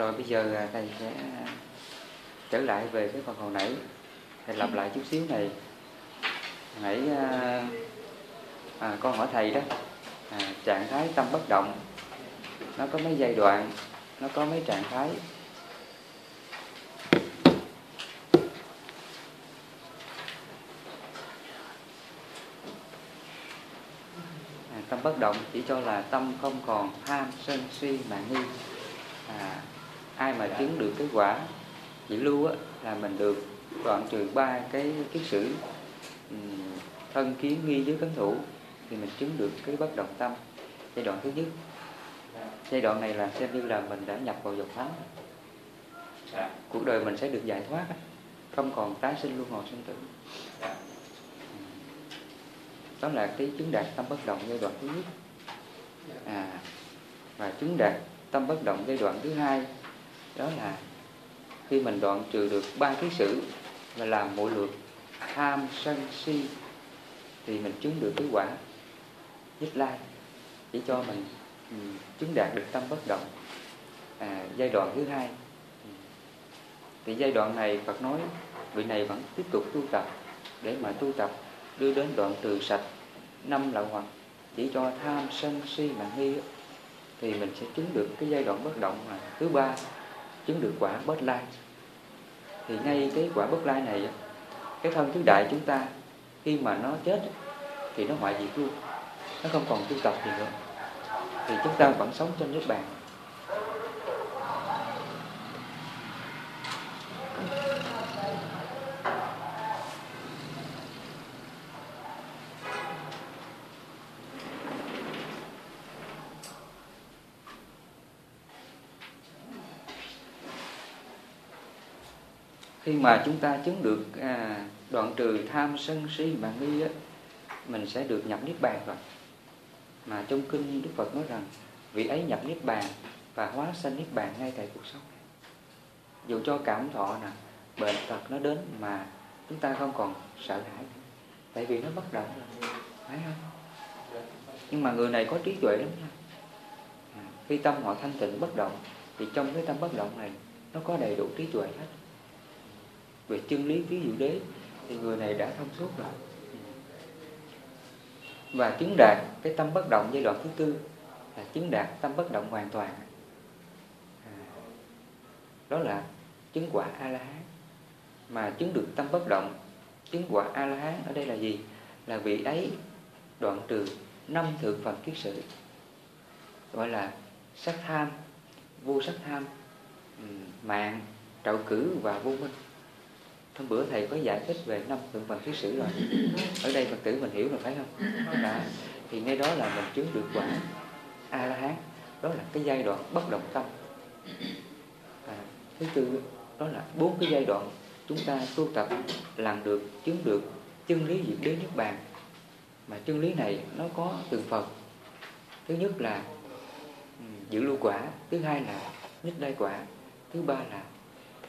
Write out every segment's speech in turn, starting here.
rồi bây giờ thầy sẽ trở lại về cái phần hồi nãy. Thầy lặp lại chút xíu này. Nãy à, à, con hỏi thầy đó à, trạng thái tâm bất động nó có mấy giai đoạn nó có mấy trạng thái? À, tâm bất động chỉ cho là tâm không còn tham sân si mạng nghi. À, ai mà chứng được cái quả chỉ lưu á, là mình được đoạn trừ ba cái kiết sử thân kiến nghi với cấn thủ thì mình chứng được cái bất động tâm. Giai đoạn thứ nhất. Giai đoạn này là xem như là mình đã nhập vào dòng pháp cuộc đời mình sẽ được giải thoát không còn tái sinh luân hồi sinh tử. Đó là cái chứng đạt tâm bất động giai đoạn thứ nhất. À và chứng đạt tâm bất động giai đoạn thứ hai đó là khi mình đoạn trừ được ba cái sự và làm mỗi lượt tham sân si thì mình chứng được cái quả. Nhất lai chỉ cho mình chứng đạt được tâm bất động. À, giai đoạn thứ hai thì giai đoạn này Phật nói vị này vẫn tiếp tục tu tập để mà tu tập đưa đến đoạn trừ sạch năm lậu hoặc chỉ cho tham sân si mà nghi thì mình sẽ chứng được cái giai đoạn bất động mà thứ ba chứng được quả bất lai thì ngay cái quả bất lai này, cái thân tứ đại chúng ta, khi mà nó chết, thì nó hoại diệt luôn. Nó không còn tu tập gì nữa. Thì chúng ta vẫn sống trên nước bàn. Khi mà chúng ta chứng được à, đoạn trừ tham sân si mà nghi á, mình sẽ được nhập niết bàn rồi. Mà trong kinh Đức Phật nói rằng vị ấy nhập niết bàn và hóa sanh niết bàn ngay tại cuộc sống. Này dù cho cảm thọ nè bệnh tật nó đến mà chúng ta không còn sợ hãi tại vì nó bất động rồi phải không? Nhưng mà người này có trí tuệ lắm nha. À, khi tâm họ thanh tịnh bất động thì trong cái tâm bất động này nó có đầy đủ trí tuệ hết về chân lý ví dụ đế thì người này đã thông suốt rồi. Và chứng đạt cái tâm bất động giai đoạn thứ tư là chứng đạt tâm bất động hoàn toàn. À, đó là chứng quả a la hán mà chứng được tâm bất động chứng quả a la hán ở đây là gì? Là vị ấy đoạn trừ năm thượng phần kiết sử gọi là sắc tham vô sắc tham mạng trậu cử và vô minh hôm bữa thầy có giải thích về năm thượng phần kiết sử rồi. Ở đây phật tử mình hiểu rồi phải không? Đã. Thì ngay đó là mình chứng được quả a la hán đó là cái giai đoạn bất động tâm. À, thứ tư đó là bốn cái giai đoạn chúng ta tu tập làm được chứng được chân lý diệt đế niết bàn. Mà chân lý này nó có từng phần. Thứ nhất là giữ lưu quả thứ hai là nhất lai quả thứ ba là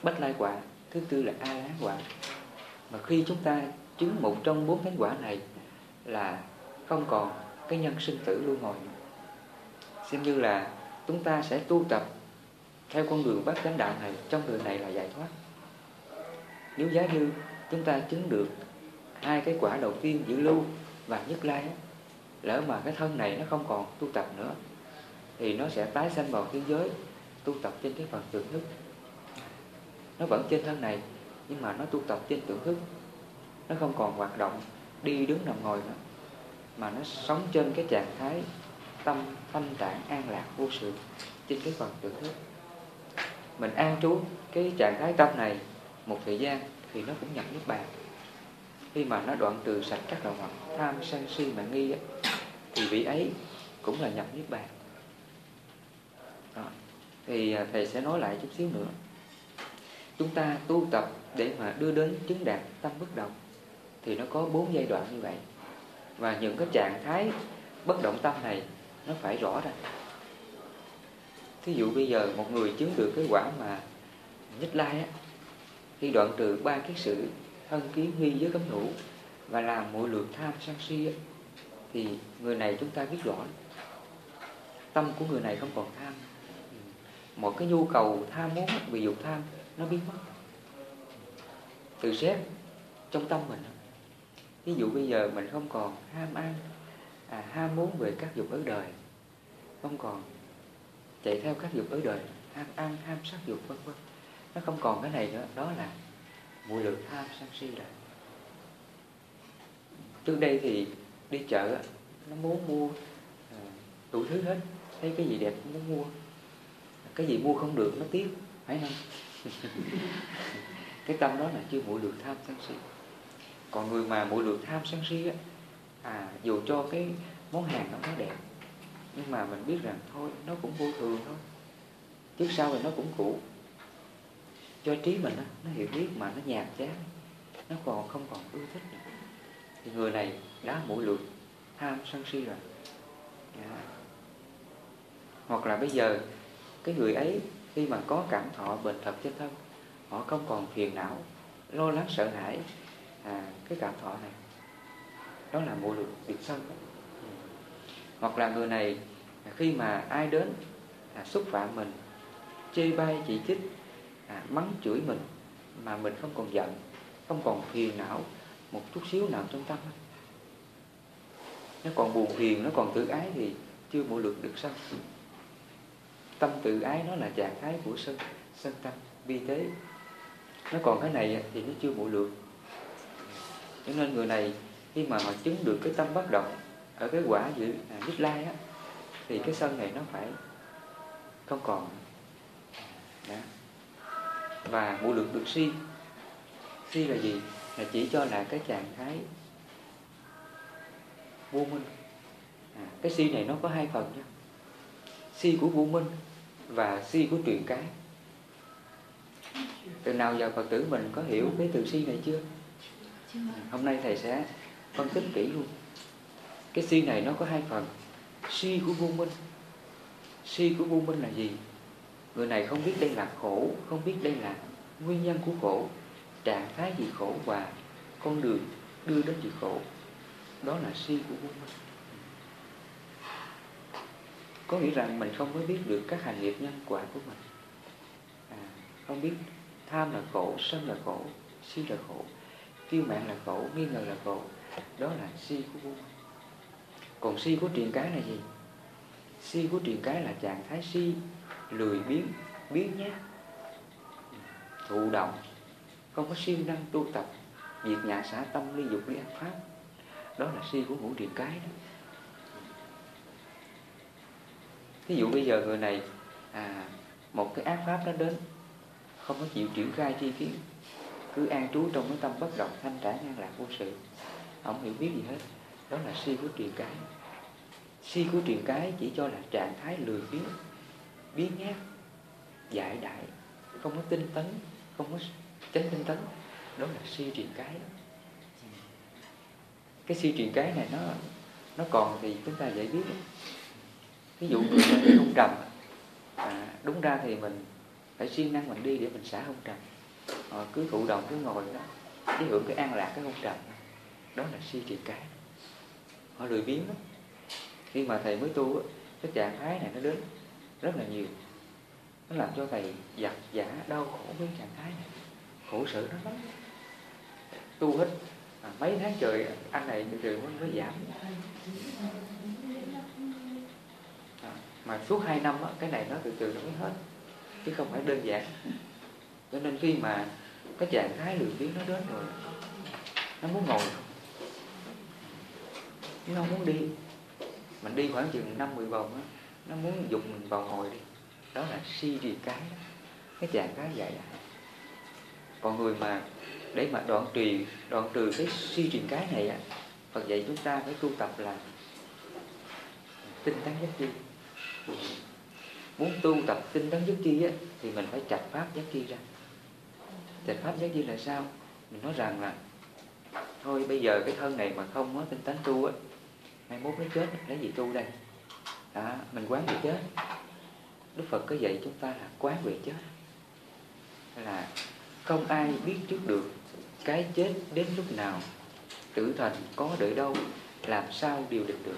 bách lai quả thứ tư là a la quả. Mà khi chúng ta chứng một trong bốn thánh quả này là không còn cái nhân sinh tử luân hồi xem như là chúng ta sẽ tu tập theo con đường bát chánh đạo này, trong đời này là giải thoát. Nếu giá như chúng ta chứng được hai cái quả đầu tiên giữ lưu và nhất lai lỡ mà cái thân này nó không còn tu tập nữa, thì nó sẽ tái sanh vào thế giới tu tập trên cái phần tưởng thức nó vẫn trên thân này nhưng mà nó tu tập trên tưởng thức. Nó không còn hoạt động đi đứng nằm ngồi nữa. Mà nó sống trên cái trạng thái tâm thanh tạng an lạc vô sự trên cái phần tưởng thức. Mình an trú cái trạng thái tâm này một thời gian thì nó cũng nhập nước bàn. Khi mà nó đoạn trừ sạch các lậu hoặc tham sân si mà nghi ấy, thì vị ấy cũng là nhập nước bàn. Đó. thì à, thầy sẽ nói lại chút xíu nữa chúng ta tu tập để mà đưa đến chứng đạt tâm bất động. Thì nó có bốn giai đoạn như vậy. Và những cái trạng thái bất động tâm này nó phải rõ ra thí dụ bây giờ một người chứng được cái quả mà nhất lai á khi đoạn trừ ba cái sự thân kiến nghi với cấm thủ và làm mỗi lượt tham sân si á, thì người này chúng ta biết rõ. Tâm của người này không còn tham. Một cái nhu cầu tham muốn bị dục tham nó biến mất. Từ xét trong tâm mình. Ví dụ bây giờ mình không còn ham ăn à, ham muốn về các dục ở đời không còn chạy theo các dục ở đời ham ăn ham sắc dục vân vân. Nó không còn cái này nữa đó là mùi lượng tham sân si rồi. Trước đây thì đi chợ nó muốn mua à, đủ thứ hết. Thấy cái gì đẹp cũng muốn mua. Cái gì mua không được nó tiếc phải không? cái tâm đó là chưa mũi được tham sân si còn người mà mũi được tham sân si á à dù cho cái món hàng nó có đẹp nhưng mà mình biết rằng thôi nó cũng vô thường thôi trước sau thì nó cũng cũ cho trí mình á, nó hiểu biết mà nó nhạt chán nó còn không còn ưa thích nữa. thì người này đã mũi được tham sân si rồi à. hoặc là bây giờ cái người ấy khi mà có cảm thọ bệnh thật trên thân họ không còn phiền não lo lắng sợ hãi. À, cái cảm thọ này đó là mùi lược biệt sân. Hoặc là người này khi mà ai đến à, xúc phạm mình chê bai chỉ trích à, mắng chửi mình mà mình không còn giận không còn phiền não một chút xíu nào trong tâm nó còn buồn phiền nó còn tự ái thì chưa mỗi lượt được sân tâm tự ái nó là trạng thái của sân sân tâm vi tế. Nó còn cái này thì nó chưa bộ lượng. Cho nên người này khi mà họ chứng được cái tâm bất động ở cái quả giữ à, lai á thì cái sân này nó phải không còn. Đó. và bộ lực được si. Si là gì? Là chỉ cho là cái trạng thái vô minh. À, cái si này nó có hai phần nhé si của vô minh và si của truyền cái. Từ nào giờ phật tử mình có hiểu cái từ si này chưa? Hôm nay thầy sẽ phân tích kỹ luôn. Cái si này nó có hai phần. Si của vô minh. Si của vô minh là gì? Người này không biết đây là khổ, không biết đây là nguyên nhân của khổ. Trạng thái gì khổ và con đường đưa đến gì khổ? Đó là si của vô minh có nghĩa rằng mình không có biết được các hành nghiệp nhân quả của mình. À, không biết tham là khổ sân là khổ si là khổ kiêu mạng là khổ nghi ngờ là khổ đó là si của vô minh. Còn si của truyền cái là gì? Si của truyền cái là trạng thái si lười biếng biến nhát thụ động không có siêng năng tu tập diệt nhà xã tâm ly dục ly ác pháp. Đó là si của ngũ truyền cái đó. Ví dụ bây giờ người này à, một cái ác pháp nó đến không có chịu triển khai chi kiến cứ an trú trong cái tâm bất động thanh trả ngang lạc vô sự không hiểu biết gì hết. Đó là si của truyền cái. Si của truyền cái chỉ cho là trạng thái lười biếng biến nhát dại đại không có tinh tấn không có tránh tinh tấn. Đó là si truyền cái. Đó. cái si truyền cái này nó nó còn thì chúng ta dễ biết ví dụ như đi hung trầm à, đúng ra thì mình phải siêng năng mình đi để mình xả hung trầm. À, cứ thụ động cứ ngồi đó cái hưởng cái an lạc cái hung trầm đó là si trị cái. Họ lười biếng lắm. Khi mà thầy mới tu cái trạng thái này nó đến rất là nhiều. Nó làm cho thầy giặt giả đau khổ với trạng thái này. Khổ sở nó lắm. Tu hết à, mấy tháng trời anh này từ từ mới, mới giảm mà suốt hai năm á, cái này nó từ từ nó mới hết chứ không phải đơn giản. Cho nên khi mà cái trạng thái lười biếng nó đến rồi nó muốn ngồi nó không muốn đi. Mình đi khoảng chừng năm mười vòng á nó muốn dục mình vào ngồi đi. Đó là si trì cái đó. cái trạng thái vậy lại. Còn người mà để mà đoạn trì đoạn trừ cái si truyền cái này á Phật dạy chúng ta phải tu tập là tinh tấn giác chi muốn tu tập tinh tấn giác chi á, thì mình phải chặt pháp giác chi ra. Trạch pháp giác chi là sao? Mình nói rằng là, thôi bây giờ cái thân này mà không có tinh tấn tu á, mai mốt nó chết, lấy gì tu đây? Đó, mình quán về chết. Đức Phật có dạy chúng ta là quán về chết. Là không ai biết trước được cái chết đến lúc nào, tử thành có đợi đâu, làm sao điều định được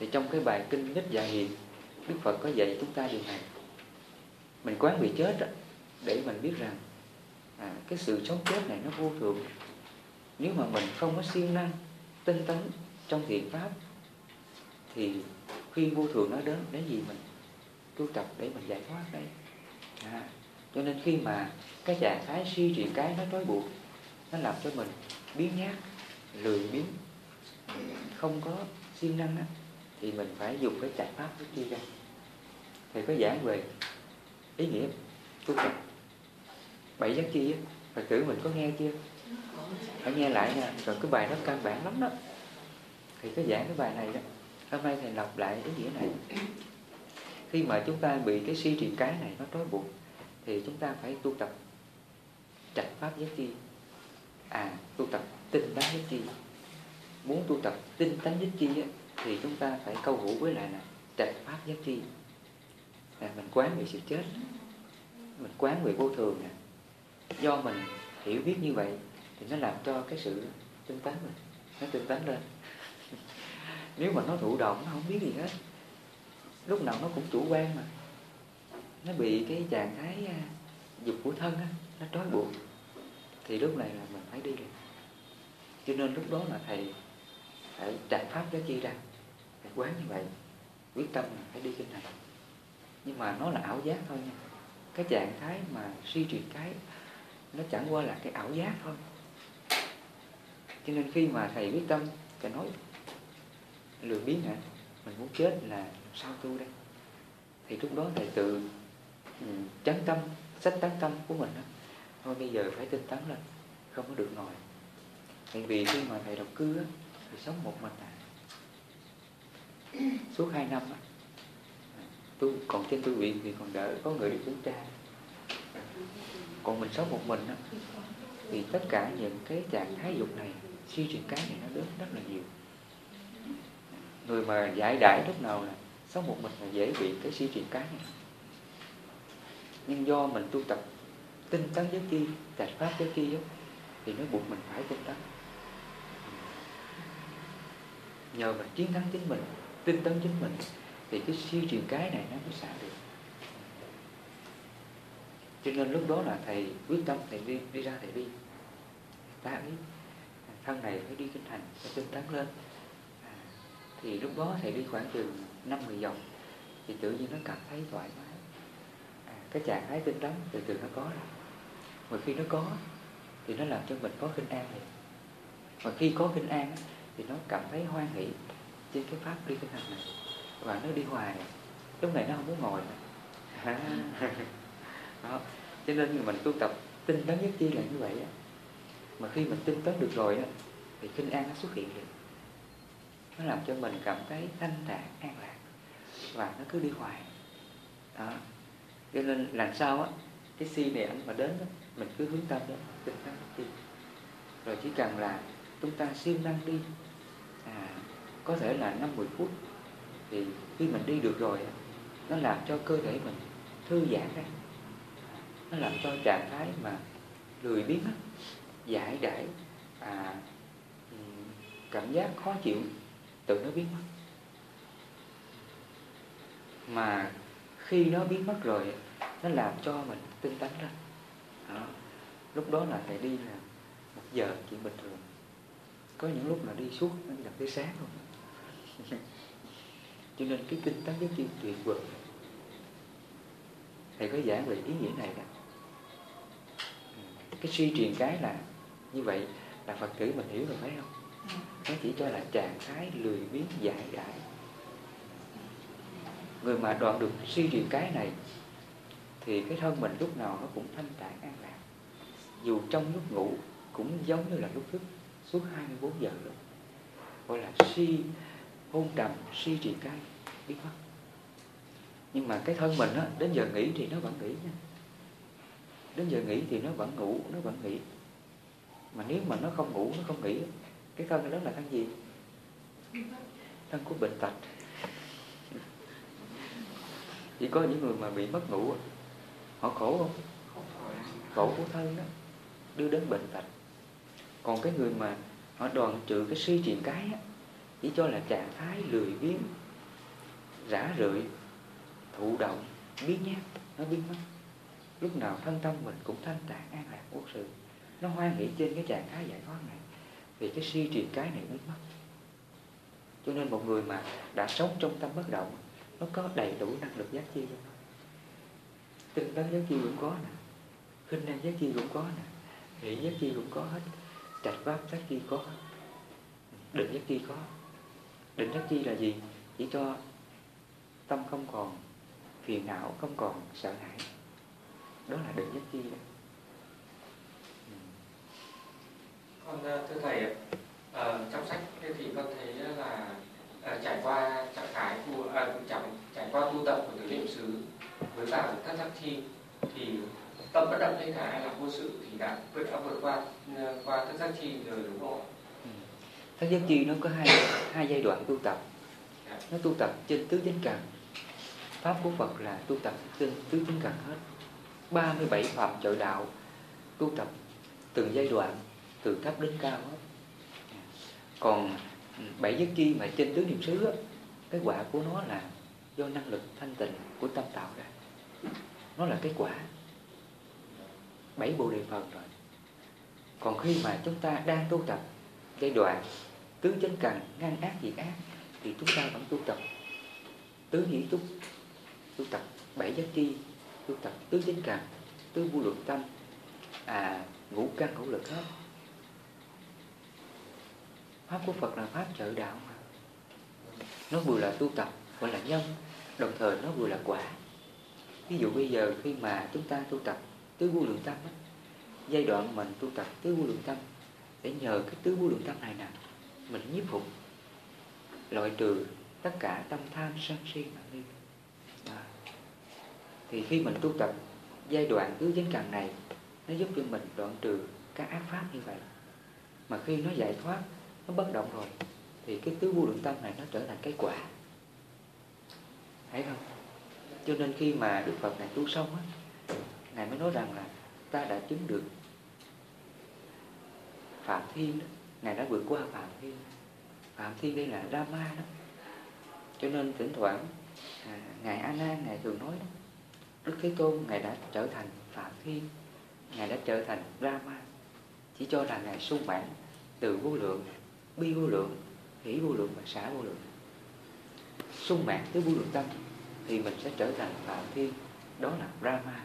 thì trong cái bài kinh nhất dạ hiền Đức Phật có dạy chúng ta điều này. Mình quán bị chết đó, để mình biết rằng à, cái sự sống chết này nó vô thường nếu mà mình không có siêng năng tinh tấn trong thiện pháp thì khi vô thường nó đến đến gì mình tu tập để mình giải thoát đấy à, cho nên khi mà cái trạng thái suy trì cái nó trói buộc nó làm cho mình biến nhát lười biến, không có siêng năng á, thì mình phải dùng cái giải pháp trước chi ra thầy có giảng về ý nghĩa tu tập. Bảy giác chi á phật tử mình có nghe chưa? Phải nghe lại nha. Rồi cái bài đó căn bản lắm đó. Thì có giảng cái bài này đó hôm nay thầy đọc lại ý nghĩa này. Khi mà chúng ta bị cái suy trì cái này nó trói buộc thì chúng ta phải tu tập trạch pháp giác chi. À tu tập tinh tấn giác chi. Muốn tu tập tinh tấn giác chi á, thì chúng ta phải câu hữu với lại là trạch pháp giác chi là mình quán về sự chết mình quán về vô thường nè. Do mình hiểu biết như vậy thì nó làm cho cái sự tinh tấn mình nó tinh tấn lên. Nếu mà nó thụ động nó không biết gì hết. Lúc nào nó cũng chủ quan mà. Nó bị cái trạng thái à, dục của thân á, nó trói buộc thì lúc này là mình phải đi liền. Cho nên lúc đó là thầy phải trải pháp cho chi ra phải quán như vậy quyết tâm là phải đi kinh này. Nhưng mà nó là ảo giác thôi nha. Cái trạng thái mà suy trì cái nó chẳng qua là cái ảo giác thôi. Cho nên khi mà thầy quyết tâm thầy nói lười biến hả? Mình muốn chết là sao tu đây? Thì lúc đó thầy tự ừ, chánh tâm sách tán tâm của mình đó. thôi bây giờ phải tinh tấn lên không có được ngồi tại vì khi mà thầy độc cư á, thì sống một mình à suốt hai năm tôi còn trên tu viện thì còn đỡ có người đi kiểm tra. Còn mình sống một mình á, thì tất cả những cái trạng thái dục này, suy chuyển cái này nó đến rất là nhiều. Người mà giải đại lúc nào là sống một mình là dễ bị cái suy chuyển cái này. Nhưng do mình tu tập tinh tấn giới chi trạch pháp giới chi thì nó buộc mình phải tinh tấn. Nhờ mình chiến thắng chính mình tinh tấn chính mình thì cái siêu truyền cái này nó mới xả được. Cho nên lúc đó là thầy quyết tâm thầy đi đi ra thầy đi. Ta biết thân này phải đi kinh thành phải tinh tấn lên. À, thì lúc đó thầy đi khoảng chừng năm mười vòng thì tự nhiên nó cảm thấy thoải mái. À, cái trạng thái tinh tấn từ từ nó có rồi. Mà khi nó có thì nó làm cho mình có kinh an này. Mà khi có kinh an thì nó cảm thấy hoan hỷ trên cái pháp đi kinh hành này. Và nó đi hoài. Lúc này nó không muốn ngồi nữa. đó. Cho nên mình tu tập tinh tấn nhất chi là như vậy á. Mà khi mình tinh tấn được rồi á thì kinh an nó xuất hiện liền. Nó làm cho mình cảm thấy thanh thản an lạc. Và nó cứ đi hoài. Đó. Cho nên làm sao á cái si này anh mà đến đó, mình cứ hướng tâm đến tinh tấn chi rồi chỉ cần là chúng ta siêng năng đi à, có thể là năm mười phút. Thì khi mình đi được rồi nó làm cho cơ thể mình thư giãn ra. Nó làm cho trạng thái mà lười biếng giải đãi à, cảm giác khó chịu tự nó biến mất. Mà khi nó biến mất rồi nó làm cho mình tinh tấn lên đó. lúc đó là phải đi là một giờ chuyện bình thường. Có những lúc là đi suốt nó gặp tới sáng luôn. cho nên cái kinh tấn giới chuyên tuyệt vời. Thầy có giảng về ý nghĩa này đó. Cái suy truyền cái là như vậy, là phật tử mình hiểu rồi phải không? Nó chỉ cho là trạng thái lười biếng dài dãi người mà đoạn được suy truyền cái này, thì cái thân mình lúc nào nó cũng thanh tản an lạc. Dù trong lúc ngủ cũng giống như là lúc thức, suốt 24 giờ luôn. Gọi là suy hôn trầm suy trì cái biết mất nhưng mà cái thân mình á, đến giờ nghỉ thì nó vẫn nghỉ nha. Đến giờ nghỉ thì nó vẫn ngủ nó vẫn nghỉ. Mà nếu mà nó không ngủ nó không nghỉ cái thân đó là thân gì? Thân của bệnh tật. Chỉ có những người mà bị mất ngủ họ khổ không? Khổ của thân đó đưa đến bệnh tật. Còn cái người mà họ đoàn trừ cái suy truyền cái á, chỉ cho là trạng thái lười biếng, rã rượi, thụ động biến nhát nó biến mất lúc nào thân tâm mình cũng thanh tạng an lạc vô sự. Nó hoan hỷ trên cái trạng thái giải thoát này thì cái si trì cái này biến mất. Cho nên một người mà đã sống trong tâm bất động, nó có đầy đủ năng lực giác chi cho nó. Tinh tấn giác chi cũng có nè, khinh năng giác chi cũng có nè hệ giác chi cũng có hết, trạch pháp giác chi có hết định giác chi có định giác chi là gì? Chỉ cho tâm không còn phiền não không còn sợ hãi. Đó là định giác chi đó. Con ờ, thưa thầy ờ, trong sách thì con thấy là uh, trải qua trạng thái tu uh, ờ, trải, trải qua tu tập của tứ niệm xứ với cả thất giác chi thì tâm bất động hay cả hay là vô sự thì đã vượt đã vượt qua qua thất giác chi rồi đúng không ạ? Thất giác chi nó có hai hai giai đoạn tu tập. Nó tu tập trên tứ chánh cần. Pháp của Phật là tu tập trên tứ chánh cần hết. 37 phạm trợ đạo tu tập từng giai đoạn, từ thấp đến cao hết. Còn ừ, bảy giác chi mà trên tứ niệm xứ cái quả của nó là do năng lực thanh tịnh của tâm tạo ra. Nó là cái quả. Bảy bộ đề phần rồi. Còn khi mà chúng ta đang tu tập giai đoạn tứ chánh cần ngăn ác diệt ác thì chúng ta vẫn tu tập. Tứ nhĩ túc tu tập bảy giác chi tu tập tứ chánh cần tứ vô lượng tâm à ngũ căn ngũ lực hết. Pháp của Phật là pháp trợ đạo mà. Nó vừa là tu tập gọi là nhân đồng thời nó vừa là quả. Ví dụ bây giờ khi mà chúng ta tu tập tứ vô lượng tâm á, giai đoạn mình tu tập tứ vô lượng tâm để nhờ cái tứ vô lượng tâm này nè mình nhiếp phục loại trừ tất cả tâm tham sân si mà đi à. thì khi mình tu tập, giai đoạn tứ chánh cần này, nó giúp cho mình đoạn trừ các ác pháp như vậy. Mà khi nó giải thoát, nó bất động rồi, thì cái tứ vô lượng tâm này nó trở thành cái quả. Thấy không? Cho nên khi mà đức phật này tu xong á, ngài mới nói rằng là ta đã chứng được phạm thiên đó ngài đã vượt qua phạm thiên phạm thiên đây là rama đó. Cho nên thỉnh thoảng à, ngài a nan ngài thường nói đó đức thế tôn ngài đã trở thành phạm thiên ngài đã trở thành rama chỉ cho là ngài sung mãn từ vô lượng bi vô lượng hỷ vô lượng và xả vô lượng. Sung mãn tới vô lượng tâm thì mình sẽ trở thành phạm thiên đó là brahma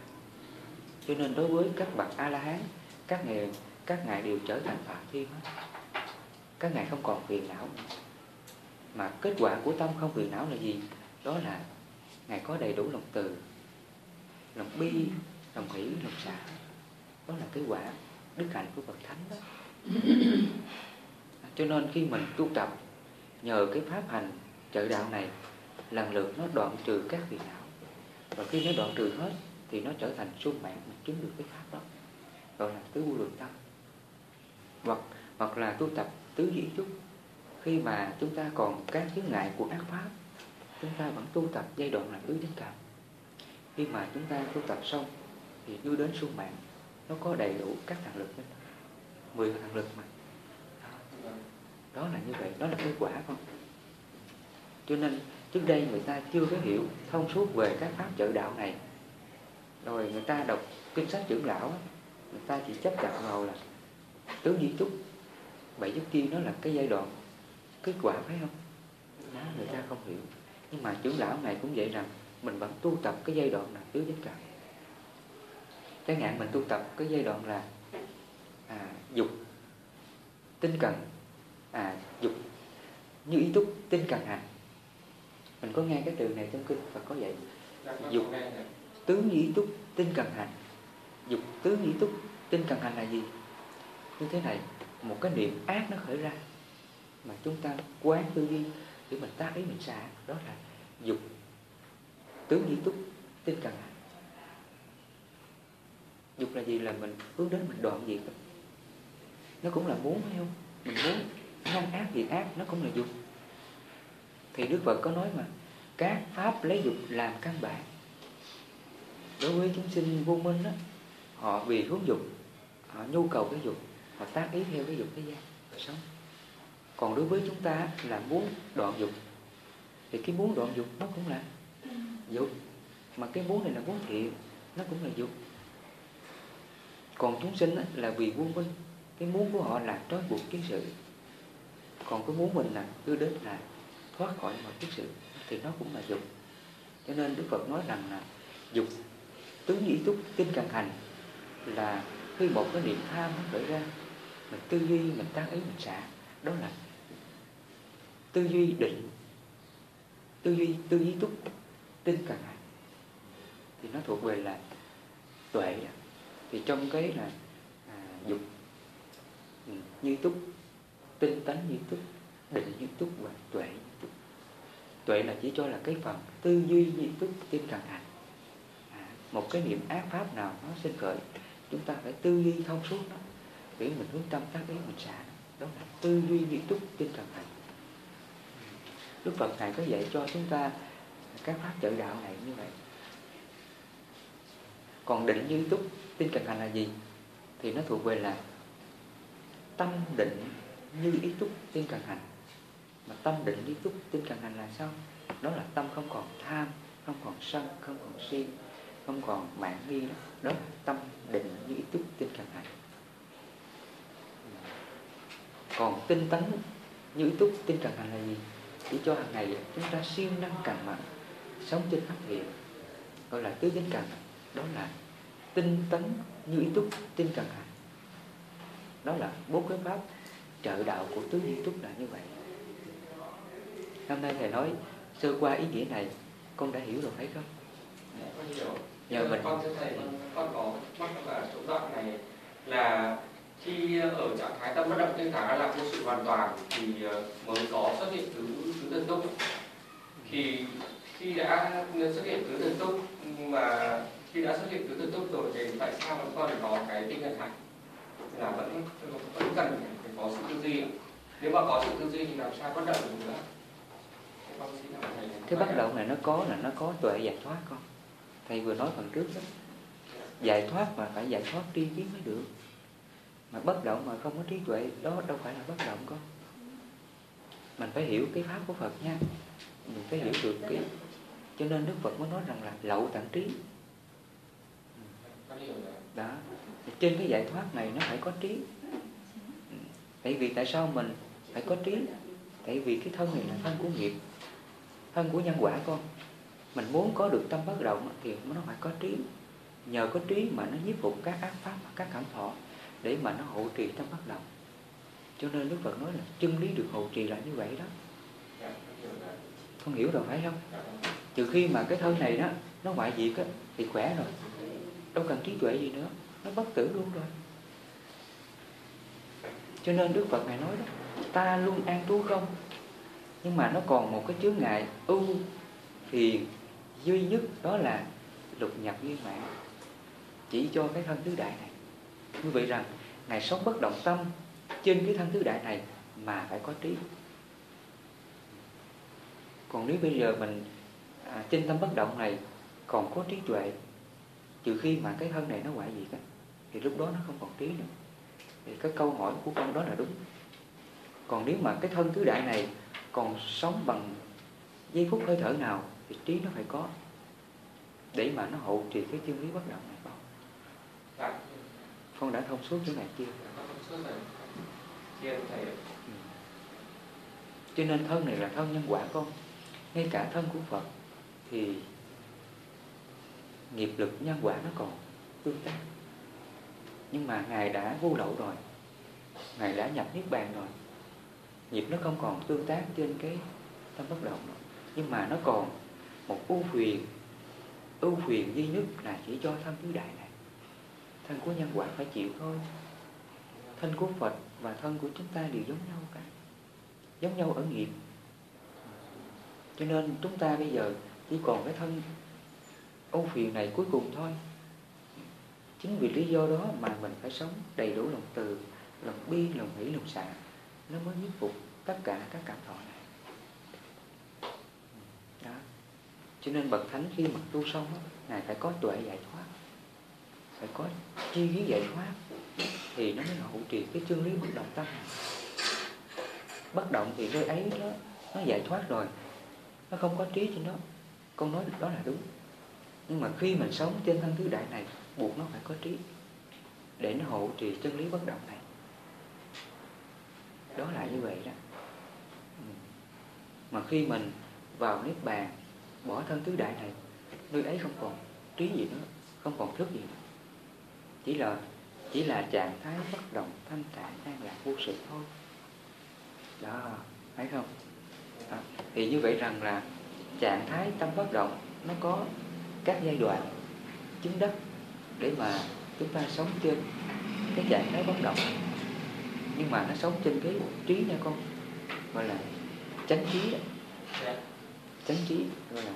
cho nên đối với các bậc a la hán các ngài các ngài đều trở thành phạm thiên hết các ngài không còn phiền não. Nữa. mà kết quả của tâm không phiền não là gì? Đó là ngài có đầy đủ lòng từ, lòng bi, lòng hỷ, lòng xả đó là kết quả đức hạnh của bậc thánh đó. Cho nên khi mình tu tập, nhờ cái pháp hành trợ đạo này, lần lượt nó đoạn trừ các phiền não. Và khi nó đoạn trừ hết, thì nó trở thành sung mạng mình chứng được cái pháp đó. Gọi là tứ vô lượng tâm. Hoặc hoặc là tu tập tứ dĩ chút. Khi mà chúng ta còn các chướng ngại của ác pháp, chúng ta vẫn tu tập giai đoạn là tứ tính cảm. Khi mà chúng ta tu tập xong thì đưa đến sung mạng, nó có đầy đủ các thằng lực đó. mười thằng lực mà. Đó là như vậy, đó là kết quả không? Cho nên trước đây người ta chưa có hiểu thông suốt về các pháp trợ đạo này. Rồi người ta đọc kinh sách trưởng lão người ta chỉ chấp đặt vào là tứ di túc bảy giúp kia nó là cái giai đoạn kết quả phải không? Đó người ta không hiểu. Nhưng mà trưởng lão này cũng vậy rằng mình vẫn tu tập cái giai đoạn là tứ chánh cần chẳng hạn mình tu tập cái giai đoạn là à, dục tinh cần à, dục. Như ý túc tinh cần hành mình có nghe cái từ này trong kinh và có vậy. Dục. Tướng ý túc tinh cần hành. Dục tướng ý túc tinh cần hành là gì? Như thế này một cái niệm ác nó khởi ra mà chúng ta quán tư duy để mình tác ý mình xả đó là dục tướng di túc tinh cần dục là gì? Là mình hướng đến mình đoạn diệt. Nó cũng là muốn phải không? Mình muốn ngăn ác diệt ác nó cũng là dục. Thì Đức Phật có nói mà các pháp lấy dục làm căn bản. Đối với chúng sinh vô minh đó, họ vì hướng dục họ nhu cầu cái dục họ tác ý theo cái dục thế gian và sống. Còn đối với chúng ta là muốn đoạn dục. Thì cái muốn đoạn dục nó cũng là dục. Mà cái muốn này là muốn thiện, nó cũng là dục. Còn chúng sinh là vì quân vinh cái muốn của họ là trói buộc kiến sự. Còn cái muốn mình là đưa đến là thoát khỏi mọi kiến sự, thì nó cũng là dục. Cho nên Đức Phật nói rằng là dục tướng ý túc, tinh cần hành là khi một cái niệm tham nó khởi ra mình tư duy mình tác ý mình xả. Đó là tư duy định tư duy tư duy túc tinh cần hành. Thì nó thuộc về là tuệ. Thì trong cái là à, dục ừ, như túc tinh tấn như túc định như túc và tuệ như túc. Tuệ là chỉ cho là cái phần tư duy như túc tinh cần hành. À, một cái niệm ác pháp nào nó sinh khởi chúng ta phải tư duy thông suốt đó, để mình hướng tâm tác ý mình xả đó là tư duy như túc tinh cần hành Đức Phật Ngài có dạy cho chúng ta các pháp trợ đạo này như vậy. Còn định như túc tinh cần hành là gì? Thì nó thuộc về là tâm định như ý túc tinh cần hành. Mà tâm định ý túc tinh cần hành là sao? Đó là tâm không còn tham không còn sân không còn si không còn mạng nghi đó đó tâm định như ý túc tinh cần hành còn tinh tấn như ý túc tinh cần hành là gì? Chỉ cho hàng ngày chúng ta siêng năng càng mạnh sống trên pháp thiện gọi là tứ chánh cần đó là tinh tấn như ý túc tinh cần hành đó là bốn cái pháp trợ đạo của tứ di túc là như vậy. Hôm nay thầy nói sơ qua ý nghĩa này con đã hiểu rồi phải không? dạ, con hiểu nhờ mình. con thưa thầy con có mắc là chỗ đoạn này là khi ở trạng thái tâm bất động tinh tả là vô sự hoàn toàn thì ờ, mới có xuất hiện tứ tứ thần túc. Thì khi đã xuất hiện tứ thần túc mà khi đã xuất hiện tứ thần túc rồi thì tại sao vẫn còn có cái tinh thần hạnh là vẫn vẫn cần phải có sự tư duy nếu mà có sự tư duy thì làm sao bất động được nữa? Cái bất động này nó có là nó có tuệ giải thoát con thầy vừa nói phần trước đó, giải thoát mà phải giải thoát tri kiến mới được. Mà bất động mà không có trí tuệ, đó đâu phải là bất động con. Mình phải hiểu cái pháp của Phật nha. Mình phải hiểu được cái cho nên Đức Phật mới nói rằng là lậu tận trí. Đó. Trên cái giải thoát này nó phải có trí. Tại vì tại sao mình phải có trí? Tại vì cái thân này là thân của nghiệp, thân của nhân quả con mình muốn có được tâm bất động thì nó phải có trí. Nhờ có trí mà nó nhiếp phục các ác pháp các cảm thọ để mà nó hộ trì tâm bất động. Cho nên Đức Phật nói là chân lý được hộ trì là như vậy đó. Không hiểu rồi phải không? Trừ khi mà cái thân này đó nó ngoại diệt á, thì khỏe rồi. Đâu cần trí tuệ gì nữa nó bất tử luôn rồi. Cho nên Đức Phật này nói đó ta luôn an trú không? Nhưng mà nó còn một cái chướng ngại ưu phiền duy nhất đó là lục nhập viên mãn chỉ cho cái thân tứ đại này. Như vậy rằng ngài sống bất động tâm trên cái thân tứ đại này mà phải có trí. Còn nếu bây giờ mình à, trên tâm bất động này còn có trí tuệ trừ khi mà cái thân này nó hoại diệt thì lúc đó nó không còn trí nữa. Thì cái câu hỏi của con đó là đúng. Còn nếu mà cái thân tứ đại này còn sống bằng giây phút hơi thở nào thì trí nó phải có. Để mà nó hộ trì cái chân lý bất động này. Con con đã thông suốt chỗ này chưa? Ừ. cho nên thân này là thân nhân quả con. Ngay cả thân của Phật thì nghiệp lực nhân quả nó còn tương tác. Nhưng mà ngài đã vô lậu rồi. Ngài đã nhập niết bàn rồi. Nghiệp nó không còn tương tác trên cái tâm bất động nữa. nhưng mà nó còn một ưu phiền ưu phiền duy nhất là chỉ cho thân tứ đại này. Thân của nhân quả phải chịu thôi. Thân của Phật và thân của chúng ta đều giống nhau cả. Giống nhau ở nghiệp. Cho nên chúng ta bây giờ chỉ còn cái thân ưu phiền này cuối cùng thôi. Chính vì lý do đó mà mình phải sống đầy đủ lòng từ, lòng bi, lòng hỷ, lòng xả. Nó mới thuyết phục tất cả các cảm thọ này đó cho nên bậc thánh khi mà tu xong đó, ngài phải có tuệ giải thoát. Phải có chi lý giải thoát. Thì nó mới hậu trì cái chân lý bất động tâm. Bất động thì nơi ấy đó nó giải thoát rồi. Nó không có trí trên đó con nói đó là đúng. Nhưng mà khi mình sống trên thân thứ đại này buộc nó phải có trí để nó hậu trì chân lý bất động này. Đó là như vậy đó. Ừ. Mà khi mình vào niết bàn bỏ thân tứ đại này, nơi ấy không còn trí gì nữa, không còn thức gì nữa chỉ là chỉ là trạng thái bất động thanh thản an lạc vô sự thôi đó thấy không đó. thì như vậy rằng là trạng thái tâm bất động nó có các giai đoạn chứng đất để mà chúng ta sống trên cái trạng thái bất động nhưng mà nó sống trên cái trí nha con, gọi là chánh trí đó. Dạ. Chánh trí, gọi là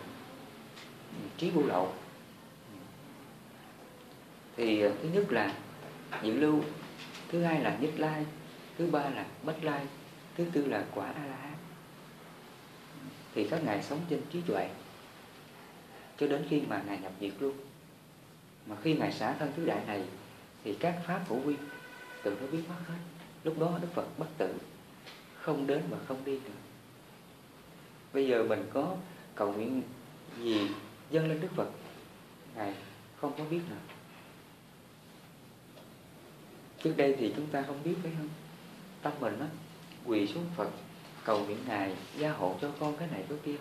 ừ, trí vô lậu. Thì ờ, thứ nhất là dự lưu, thứ hai là nhất lai, thứ ba là bất lai, thứ tư là quả a la hán. Thì các ngài sống trên trí tuệ cho đến khi mà ngài nhập diệt luôn. Mà khi ngài xả thân tứ đại này, thì các pháp phổ quy tự nó biến mất hết. Lúc đó đức phật bất tử, không đến và không đi nữa bây giờ mình có cầu nguyện gì dâng lên đức phật? Ngài không có biết nào. Trước đây thì chúng ta không biết phải không? Tâm mình á quỳ xuống phật cầu nguyện ngài gia hộ cho con cái này cái kia.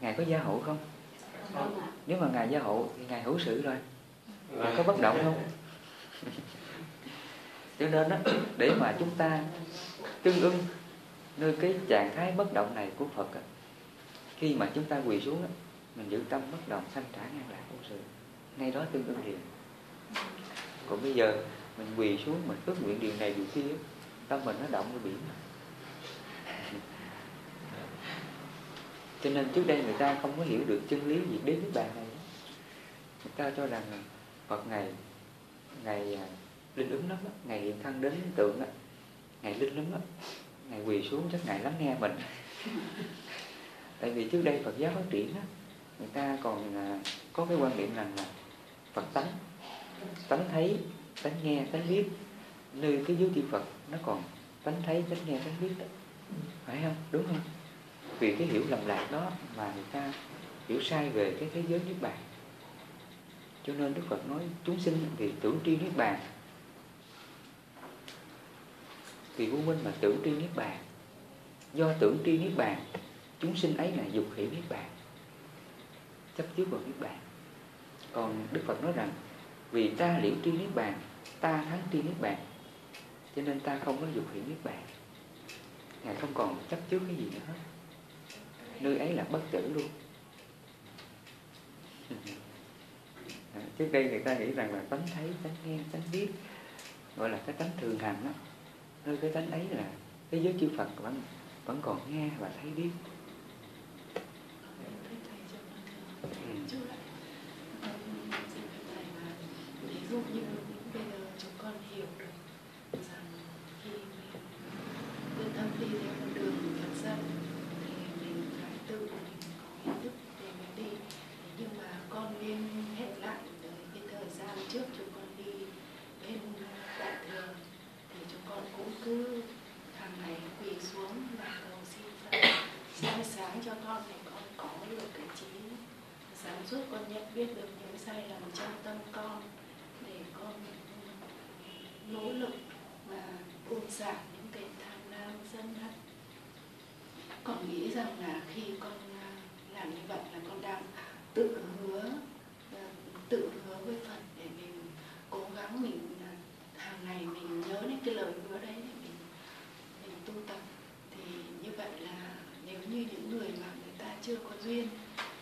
Ngài có gia hộ không? Nếu mà ngài gia hộ thì ngài hữu sự rồi. Ngài có bất động không? Cho nên đó, để mà chúng ta tương ưng nơi cái trạng thái bất động này của Phật khi mà chúng ta quỳ xuống mình giữ tâm bất động, sanh trả ngang lạc vô sự ngay đó tương ứng liền còn bây giờ, mình quỳ xuống, mình ước nguyện điều này, điều kia, tâm mình nó động nó biển cho nên trước đây người ta không có hiểu được chân lý gì đến nước bàn này người ta cho rằng Phật ngày ngày à, linh ứng lắm đó. ngày hiện thân đến tượng đó. ngày linh lắm đó. ngày quỳ xuống chắc ngày lắng nghe mình tại vì trước đây Phật giáo phát triển á, người ta còn à, có cái quan niệm rằng là Phật tánh tánh thấy tánh nghe tánh biết. Nơi cái dưới chư Phật nó còn tánh thấy tánh nghe tánh biết đó. Phải không? Đúng không? Vì cái hiểu lầm lạc đó mà người ta hiểu sai về cái thế giới niết bàn. Cho nên Đức Phật nói chúng sinh vì tưởng tri niết bàn. Vì vô minh mà tưởng tri niết bàn. Do tưởng tri niết bàn chúng sinh ấy là dục hỷ biết bạn chấp trước vào biết bạn còn Đức Phật nói rằng, vì ta liễu tri niết bàn, ta thắng tri niết bàn, cho nên ta không có dục hỷ niết bàn. Ngài không còn chấp trước cái gì nữa hết. Nơi ấy là bất tử luôn. Trước đây người ta nghĩ rằng là tánh thấy, tánh nghe, tánh biết, gọi là cái tánh thường hành đó. Nơi cái tánh ấy là, cái giới chư Phật vẫn vẫn còn nghe và thấy biết ví dụ như bây giờ chúng con hiểu được rằng khi mình tự tâm đi theo con đường Phật dạy thì mình phải tự mình có ý thức để mình đi nhưng mà con nên hẹn lại cái thời gian trước chúng con đi bên đại thừa, thì chúng con cũng cứ hàng ngày quỳ xuống và cầu xin Phật soi sáng cho con để con có được cái trí sáng suốt, con nhận biết được những sai lầm trong tâm con để con nỗ lực và giảm những cái tham lam sân hận con nghĩ rằng là khi con à, làm như vậy là con đang tự hứa à, tự hứa với phật để mình cố gắng, mình à, hàng ngày mình nhớ đến cái lời hứa đấy để mình mình tu tập. Thì như vậy là nếu như những người mà người ta chưa có duyên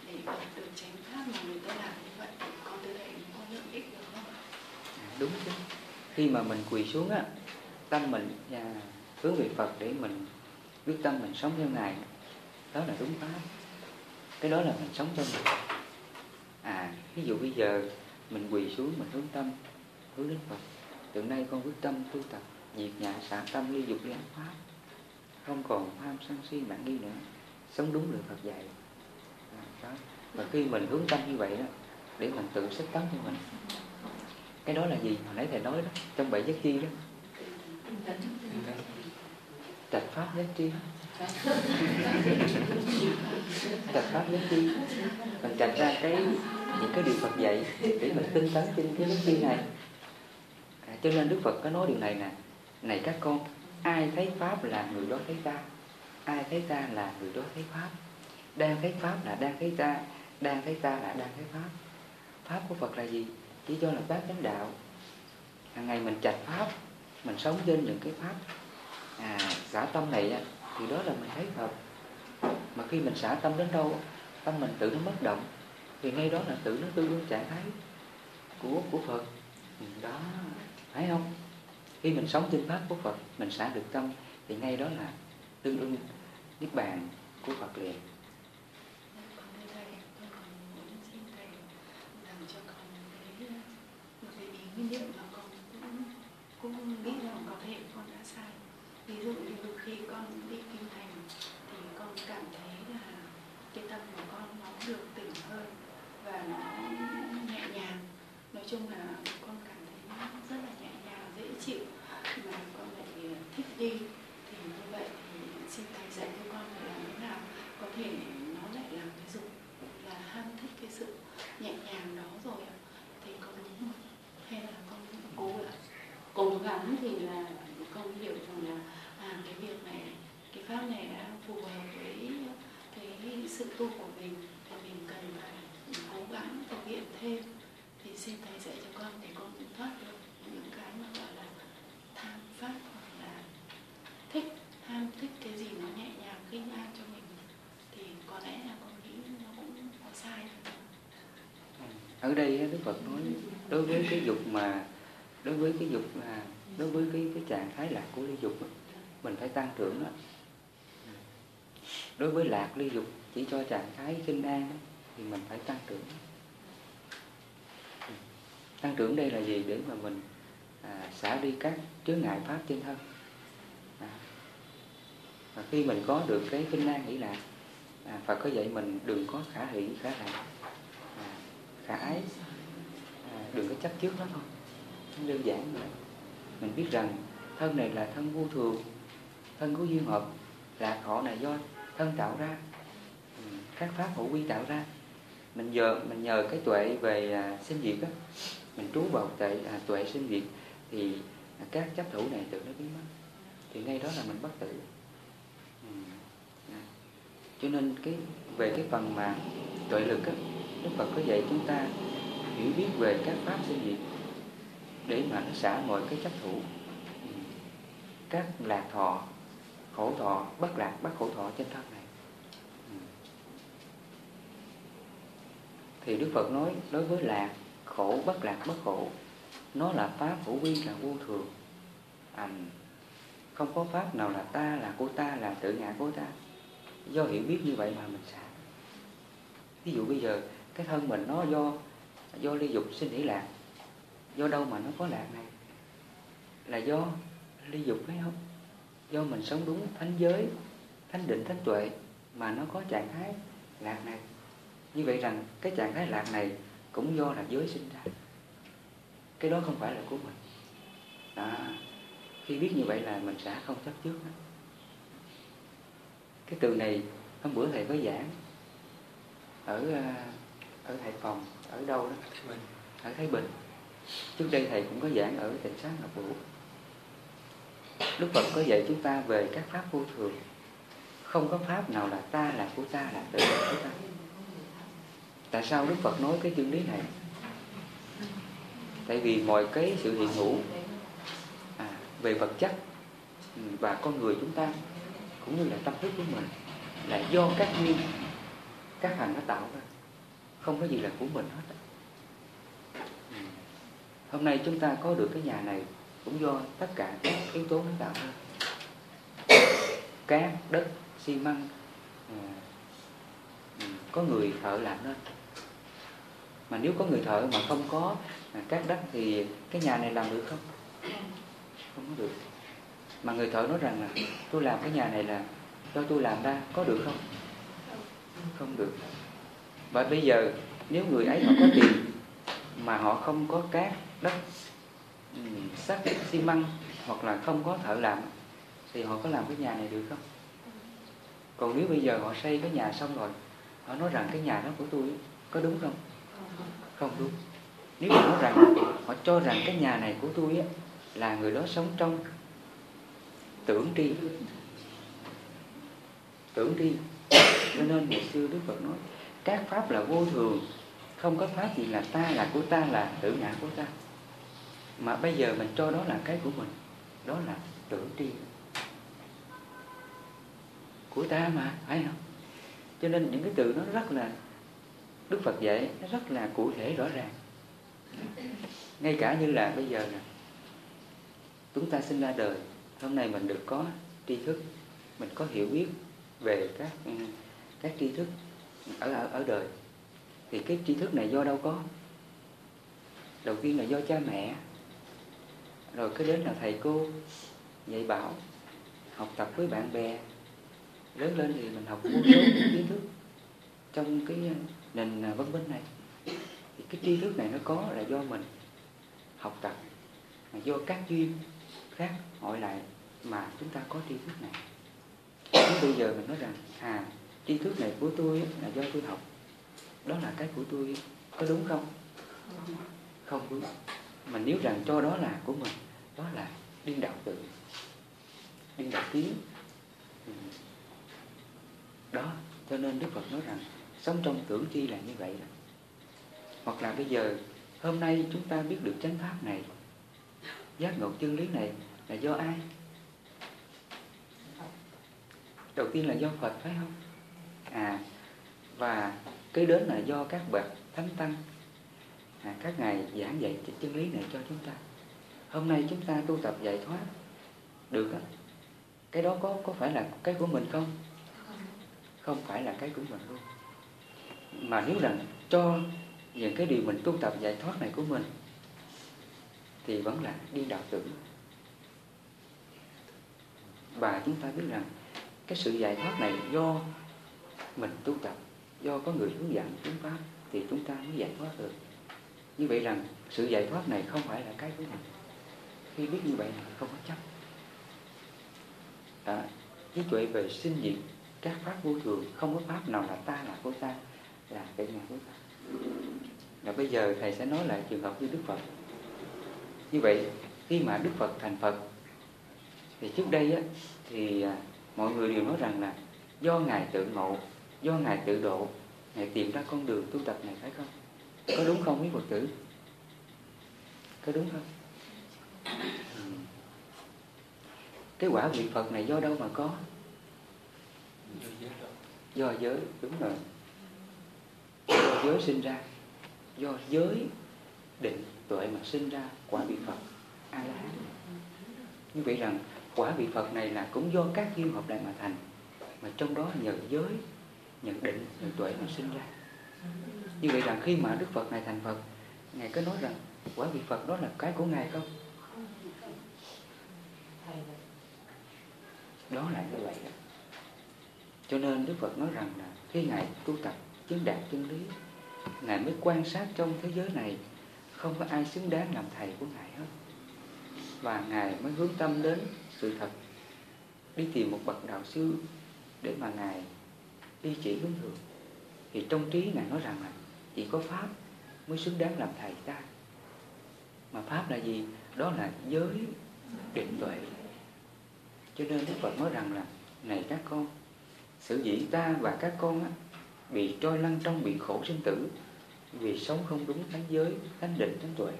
để gặp được chánh pháp mà người ta làm như vậy thì con tới đây có lợi ích được không đúng chứ. Khi mà mình quỳ xuống á tâm mình à, hướng về Phật để mình quyết tâm mình sống theo ngài. Đó là đúng pháp. Cái đó là mình sống cho mình à ví dụ bây giờ mình quỳ xuống mình hướng tâm hướng đến Phật. Từ nay con quyết tâm tu tập diệt nhạ xả tâm ly dục ly ác pháp. Không còn tham sân si mạng nghi nữa. Sống đúng lời Phật dạy. À, đó. và khi mình hướng tâm như vậy đó để mình tự xếp tấn cho mình. Cái đó là gì hồi nãy thầy nói đó trong bảy giác chi đó trạch pháp giác chi trạch pháp giác chi mình trạch ra cái những cái điều Phật dạy để mình tinh tấn trên cái đức tin này. À, cho nên Đức Phật có nói điều này nè. Này các con ai thấy pháp là người đó thấy ta ai thấy ta là người đó thấy pháp? Đang thấy pháp là đang thấy ta đang thấy ta là đang thấy pháp. Pháp của Phật là gì? Chỉ cho là bát chánh đạo. Hàng ngày mình chạch pháp mình sống trên những cái pháp à, xả tâm này thì đó là mình thấy Phật mà khi mình xả tâm đến đâu tâm mình tự nó bất động thì ngay đó là tự nó tương đương trạng thái của của Phật. Ừ, đó phải không? Khi mình sống trên pháp của Phật mình xả được tâm thì ngay đó là tương đương niết bàn của Phật liền. Thank you mà con cũng cũng nghĩ rằng có thể con đã sai ví dụ như khi con đi kinh thành thì con cảm thấy là cái tâm của con nó được tỉnh hơn và nó nhẹ nhàng nói chung là con cảm thấy rất là nhẹ nhàng dễ chịu mà con lại thích đi thì như vậy thì xin thầy dạy cho con là làm thế nào có thể nó lại làm cái dục là ham thích cái sự nhẹ nhàng đó rồi thì con đúng không hay là con cố cố gắng thì là con hiểu rằng là à, cái việc này cái pháp này đã phù hợp với cái sự tu của mình thì mình cần phải cố gắng thực hiện thêm thì xin thầy dạy cho con để con cũng thoát được những cái mà gọi là tham pháp hoặc là thích ham thích cái gì nó nhẹ nhàng kinh an cho mình thì có lẽ là con nghĩ nó cũng có sai ở đây Đức Phật nói đối với cái dục mà đối với cái dục là đối với cái cái trạng thái lạc của ly dục mình phải tăng trưởng đó. đối với lạc ly dục chỉ cho trạng thái kinh an thì mình phải tăng trưởng. Tăng trưởng đây là gì? Để mà mình à, xả đi các chướng ngại pháp trên thân. À, và khi mình có được cái kinh an nghĩ lạc à, Phật có dạy mình đừng có khả hỷ khả lạc khả ái à, đừng có chấp trước nó thôi đơn giản vậy mình biết rằng thân này là thân vô thường thân có duyên hợp là khổ này do thân tạo ra các pháp hữu quy tạo ra mình giờ mình nhờ cái tuệ về à, sinh diệt đó mình trú vào tuệ à, tuệ sinh diệt thì à, các chấp thủ này tự nó biến mất thì ngay đó là mình bất tử ừ. à. cho nên cái về cái phần mà tuệ lực á Đức Phật có dạy chúng ta hiểu biết về các pháp sinh diệt để mà nó xả mọi cái chấp thủ. Các lạc thọ khổ thọ bất lạc bất khổ thọ trên thân này. Thì Đức Phật nói đối với lạc khổ bất lạc bất khổ nó là pháp hữu vi là vô thường. À, không có pháp nào là ta là của ta là tự ngã của ta. Do hiểu biết như vậy mà mình xả. Ví dụ bây giờ cái thân mình nó do do ly dục sinh hỷ lạc. Do đâu mà nó có lạc này? Là do ly dục phải không? Do mình sống đúng thánh giới, thánh định, thánh tuệ mà nó có trạng thái lạc này. Như vậy rằng cái trạng thái lạc này cũng do là giới sinh ra. Cái đó không phải là của mình. Đó. khi biết như vậy là mình sẽ không chấp trước nữa. cái từ này hôm bữa thầy có giảng ở à, ở Hải Phòng ở đâu đó? Ở Thái Bình. Trước đây thầy cũng có giảng ở tỉnh sáng Ngọc Vũ Đức Phật có dạy chúng ta về các pháp vô thường. Không có pháp nào là ta là của ta là tự của ta. Tại sao Đức Phật nói cái chân lý này? Tại vì mọi cái sự hiện hữu à, về vật chất ừ, và con người chúng ta cũng như là tâm thức của mình là do các duyên các hành nó tạo ra không có gì là của mình hết ừ. hôm nay chúng ta có được cái nhà này cũng do tất cả các yếu tố nó tạo ra. Cát, đất, xi măng à, ừ, có người thợ làm nên. Mà nếu có người thợ mà không có à, cát, đất thì cái nhà này làm được không? Không có được. Mà người thợ nói rằng là, tôi làm cái nhà này là cho tôi làm ra, có được không? Không được và bây giờ nếu người ấy họ có tiền mà họ không có cát đất ừ, sắt xi măng hoặc là không có thợ làm thì họ có làm cái nhà này được không? Còn nếu bây giờ họ xây cái nhà xong rồi họ nói rằng cái nhà đó của tôi có đúng không? Không đúng. Nếu họ nói rằng họ cho rằng cái nhà này của tôi á, là người đó sống trong tưởng tri tưởng tri. Cho nên ngày xưa đức phật nói các pháp là vô thường, không có pháp gì là ta là của ta, là tự ngã của ta. Mà bây giờ mình cho đó là cái của mình, đó là tưởng tri. Của ta mà, phải không? Cho nên những cái từ nó rất là, đức phật dạy, nó rất là cụ thể, rõ ràng. Ngay cả như là bây giờ nè, chúng ta sinh ra đời, hôm nay mình được có tri thức, mình có hiểu biết về các các tri thức ở ở, ở đời. Thì cái tri thức này do đâu có? Đầu tiên là do cha mẹ. Rồi cái đến là thầy cô dạy bảo học tập với bạn bè. Lớn lên thì mình học vô số những kiến thức trong cái nền à, văn minh này. Thì cái tri thức này nó có là do mình học tập mà do các duyên khác hội lại mà chúng ta có tri thức này. Chứ bây giờ mình nói rằng à tri thức này của tôi là do tôi học. Đó là cái của tôi có đúng không? Không đúng. Mà nếu rằng cho đó là của mình, đó là điên đạo tự điên đạo kiến. Ừ. Đó, cho nên đức phật nói rằng sống trong tưởng chi là như vậy đó. Hoặc là bây giờ, hôm nay chúng ta biết được chánh pháp này, giác ngộ chân lý này là do ai? Đầu tiên là do phật, phải không? À và cái đến là do các bậc thánh tăng à, các ngài giảng dạy chân lý này cho chúng ta. Hôm nay chúng ta tu tập giải thoát được đó. cái đó có có phải là cái của mình không? Không phải là cái của mình luôn. Mà nếu rằng cho những cái điều mình tu tập giải thoát này của mình thì vẫn là đi đạo tưởng và chúng ta biết rằng cái sự giải thoát này do mình tu tập. Do có người hướng dẫn chúng pháp thì chúng ta mới giải thoát được. Như vậy rằng sự giải thoát này không phải là cái của mình khi biết như vậy là không có chấp. À, trí tuệ về sinh diệt các pháp vô thường không có pháp nào là ta là của ta là cái nhà của ta. Và bây giờ thầy sẽ nói lại trường hợp như đức phật. Như vậy khi mà đức phật thành phật thì trước đây á, thì à, mọi người đều nói rằng là do ngài tự ngộ do ngài tự độ, ngài tìm ra con đường tu tập này, phải không? Có đúng không, quý phật tử? Có đúng không? Ừ. cái quả vị phật này do đâu mà có? Do giới, đúng rồi. Do giới sinh ra. Do giới định tuệ mà sinh ra, quả vị phật a la hán như vậy rằng, quả vị phật này là cũng do các duyên hợp lại mà thành, mà trong đó nhờ giới nhận định nhờ tuệ mà sinh ra. Như vậy rằng khi mà đức phật này thành phật, ngài có nói rằng, quả vị phật đó là cái của ngài không? Đó là như vậy đó. Cho nên Đức Phật nói rằng là khi Ngài tu tập chứng đạt chân lý, Ngài mới quan sát trong thế giới này, Không có ai xứng đáng làm thầy của Ngài hết. Và Ngài mới hướng tâm đến sự thật, Đi tìm một bậc đạo sư Để mà Ngài đi chỉ hướng thường Thì trong trí Ngài nói rằng là Chỉ có Pháp mới xứng đáng làm thầy ta Mà Pháp là gì? Đó là giới định tuệ Cho nên Đức Phật nói rằng là Này các con Sự dĩ ta và các con á, bị trôi lăn trong biển khổ sinh tử vì sống không đúng thánh giới, thánh định, thánh tuệ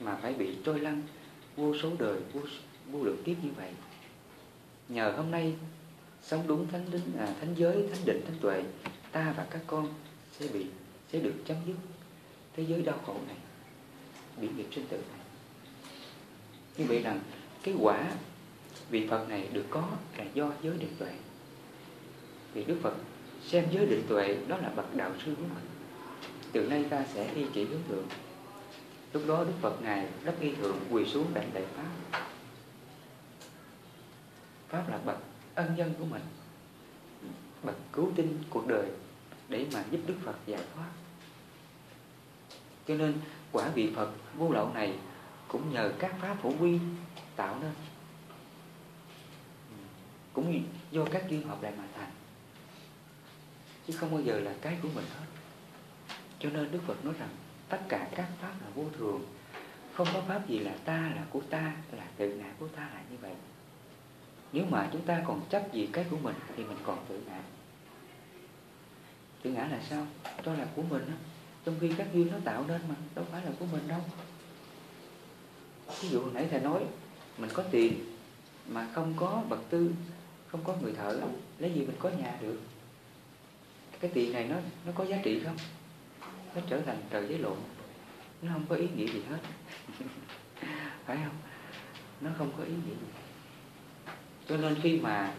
mà phải bị trôi lăn vô số đời, vô, vô lượng kiếp như vậy. Nhờ hôm nay sống đúng thánh linh à, thánh giới, thánh định, thánh tuệ, ta và các con sẽ bị sẽ được chấm dứt thế giới đau khổ này, bị nghiệp sinh tử này. Như vậy rằng cái quả vị Phật này được có là do giới định tuệ. Vì Đức Phật xem giới định tuệ đó là bậc đạo sư của mình từ nay ta sẽ y chỉ hướng thượng lúc đó đức phật ngài đắp y thượng quỳ xuống đảnh đại pháp pháp là bậc ân nhân của mình. Bậc cứu tinh cuộc đời để mà giúp đức phật giải thoát. Cho nên quả vị phật vô lậu này cũng nhờ các pháp phổ quy tạo nên. Cũng do các duyên hợp lại mà thành. Chứ không bao giờ là cái của mình hết. Cho nên Đức Phật nói rằng tất cả các pháp là vô thường. Không có pháp gì là ta là của ta, là tự ngã của ta là như vậy nếu mà chúng ta còn chấp gì cái của mình thì mình còn tự ngã. Tự ngã là sao? Cho là của mình đó. trong khi các duyên nó tạo nên mà, đâu phải là của mình đâu. Ví dụ hồi nãy thầy nói, mình có tiền mà không có vật tư, không có người thợ, lấy gì mình có nhà được? Cái tiền này nó nó có giá trị không? Nó trở thành tờ giấy lộn. Nó không có ý nghĩa gì hết. Phải không? Nó không có ý nghĩa gì cho nên khi mà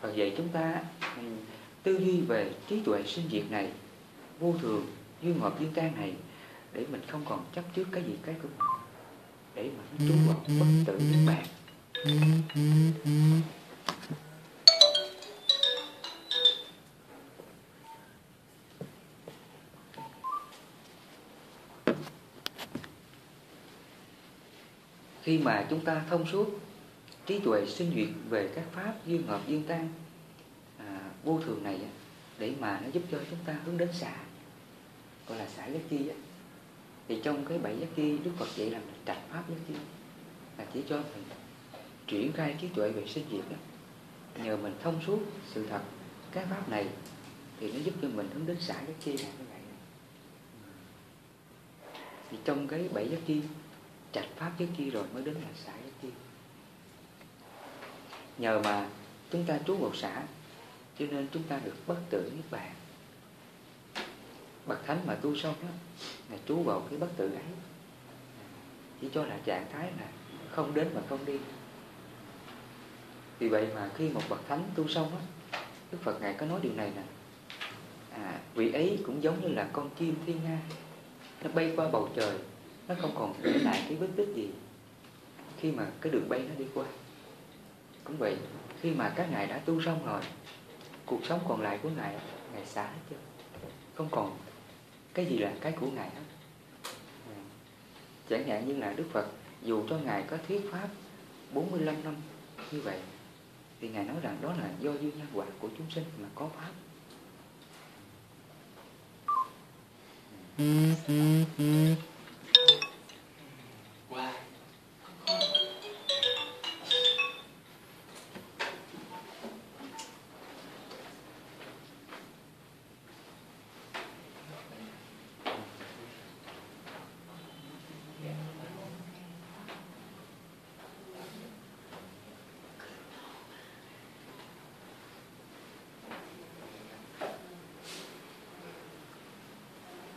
Phật dạy chúng ta ừ, tư duy về trí tuệ sinh diệt này, vô thường duyên hợp duyên tan này, để mình không còn chấp trước cái gì cái của mình để mà nó trú vào bất tử niết bàn. Khi mà chúng ta thông suốt trí tuệ sinh duyệt về các pháp duyên hợp duyên tan à, vô thường này để mà nó giúp cho chúng ta hướng đến xả gọi là xả giác chi thì trong cái bảy giác chi Đức Phật dạy là trạch pháp giác chi là chỉ cho mình triển khai trí tuệ về sinh diệt đó. nhờ mình thông suốt sự thật các pháp này thì nó giúp cho mình hướng đến xả giác chi là như vậy. Thì trong cái bảy giác chi trạch pháp giác chi rồi mới đến là xả giác chi nhờ mà chúng ta trú một xã cho nên chúng ta được bất tử niết bàn. Bậc thánh mà tu xong đó là trú vào cái bất tử ấy. Chỉ cho là trạng thái là không đến mà không đi. Vì vậy mà khi một bậc thánh tu xong đó đức phật ngài có nói điều này nè. À, vị ấy cũng giống như là con chim thiên nga. Nó bay qua bầu trời nó không còn để lại cái vết tích gì khi mà cái đường bay nó đi qua cũng vậy, khi mà các ngài đã tu xong rồi, cuộc sống còn lại của ngài ngài xả hết chưa không còn cái gì là cái của ngài hết. Ừ. Chẳng hạn như là đức phật, dù cho ngài có thuyết pháp 45 năm như vậy, thì ngài nói rằng đó là do duyên nhân quả của chúng sinh mà có pháp. Mm-hmm.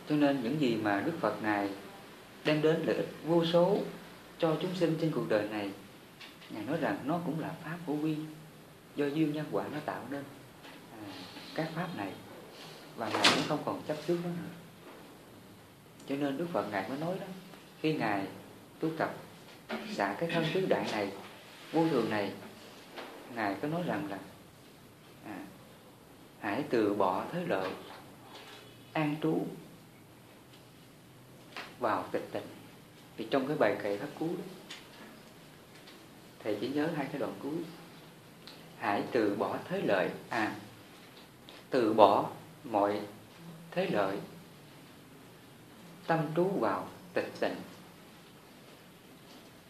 Cho nên những gì mà Đức Phật Ngài đem đến lợi ích vô số cho chúng sinh trên cuộc đời này Ngài nói rằng nó cũng là Pháp hữu vi Do duyên nhân quả nó tạo nên à, các Pháp này. Và Ngài cũng không còn chấp trước nó nữa. Cho nên Đức Phật Ngài mới nói đó Khi Ngài tu tập xả cái thân tứ đại này Vô thường này Ngài có nói rằng là à, Hãy từ bỏ thế lợi An trú vào tịch tịnh thì trong cái bài kệ pháp cú đó, thầy chỉ nhớ hai cái đoạn cuối. Hãy từ bỏ thế lợi à từ bỏ mọi thế lợi tâm trú vào tịch tịnh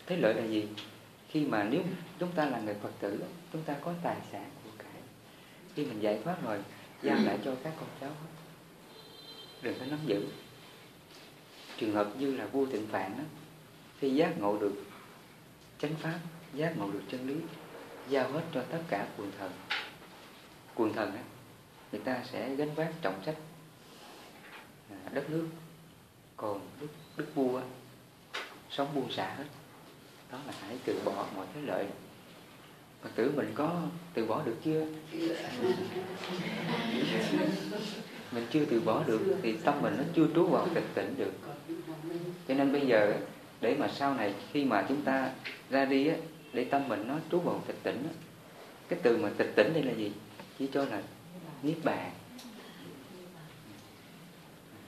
thế lợi là gì? Khi mà nếu chúng ta là người phật tử chúng ta có tài sản của cải. Khi mình giải thoát rồi giao lại cho các con cháu. Đừng có nắm giữ trường hợp như là vua tịnh phạn đó, khi giác ngộ được chánh pháp giác ngộ được chân lý giao hết cho tất cả quần thần. Quần thần đó, người ta sẽ gánh vác trọng trách à, đất nước. Còn đức, đức vua sống buông xả hết. Đó là hãy từ bỏ mọi thế lợi. Phật tử mình có từ bỏ được chưa? mình chưa từ bỏ được thì tâm mình nó chưa trú vào tịch tỉnh được. Cho nên bây giờ để mà sau này khi mà chúng ta ra đi á, để tâm mình nó trú vào tịch tỉnh á, cái từ mà tịch tỉnh đây là gì? Chỉ cho là niết bàn.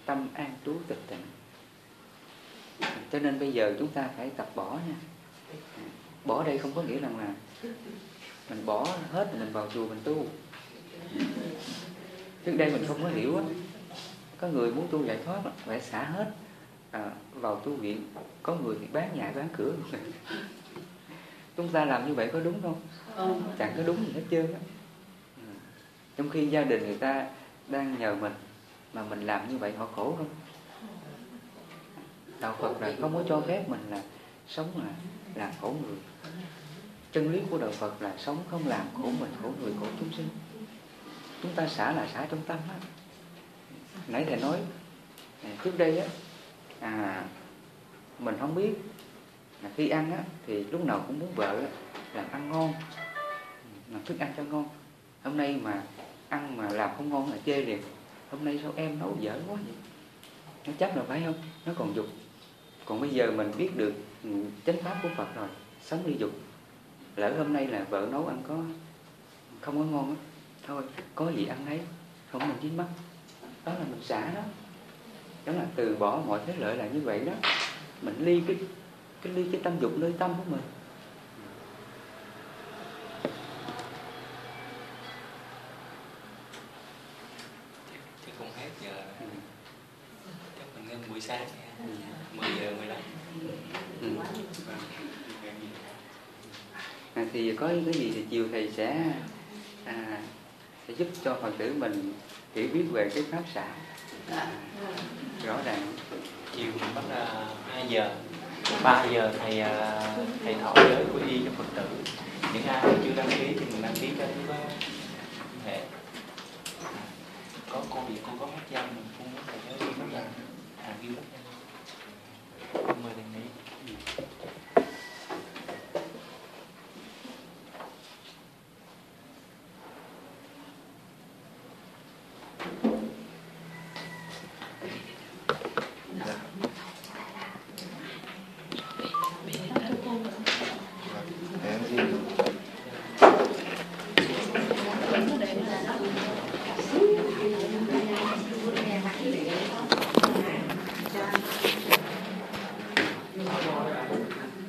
Tâm an trú tịch tỉnh cho nên bây giờ chúng ta phải tập bỏ nha. Bỏ đây không có nghĩa rằng là mình bỏ hết mình vào chùa mình tu trước đây mình không có hiểu á. Có người muốn tu giải thoát phải xả hết. À, vào tu viện có người thì bán nhà bán cửa. Chúng ta làm như vậy có đúng không? Không. Chẳng có đúng gì hết trơn á. Ừ. trong khi gia đình người ta đang nhờ mình mà mình làm như vậy họ khổ không đạo Phật là không có cho phép mình là sống là làm khổ người. Chân lý của đạo Phật là sống không làm khổ mình khổ người khổ chúng sinh chúng ta xả là xả trong tâm á. Nãy thầy nói à, trước đây á à, mình không biết là khi ăn á thì lúc nào cũng muốn vợ á, làm ăn ngon làm thức ăn cho ngon. Hôm nay mà ăn mà làm không ngon là chê liền. Hôm nay sao em nấu dở quá vậy? Nó chắc là phải không? Nó còn dục. Còn bây giờ mình biết được ừ, chánh pháp của Phật rồi sống đi dục. Lỡ hôm nay là vợ nấu ăn có không có ngon á thôi có gì ăn nấy không mình dính mắt đó là mình xả đó đó là từ bỏ mọi thế lợi là như vậy đó mình ly cái cái ly cái tâm dục nơi tâm của mình chứ không hết giờ Ừ. chắc mình ngưng buổi sáng Ừ. 10 giờ 15 Ừ. Vâng. À, thì có cái gì thì chiều thầy sẽ giúp cho phật tử mình hiểu biết về cái pháp xả à, rõ ràng. Chiều mình bắt là 2 giờ. 3 giờ thầy à, thầy thọ giới của y cho phật tử. Những ai chưa đăng ký thì mình đăng ký cho đó hệ. Có cô gì cô có mất danh mình cũng muốn thầy giới ghi mất danh à ghi mất danh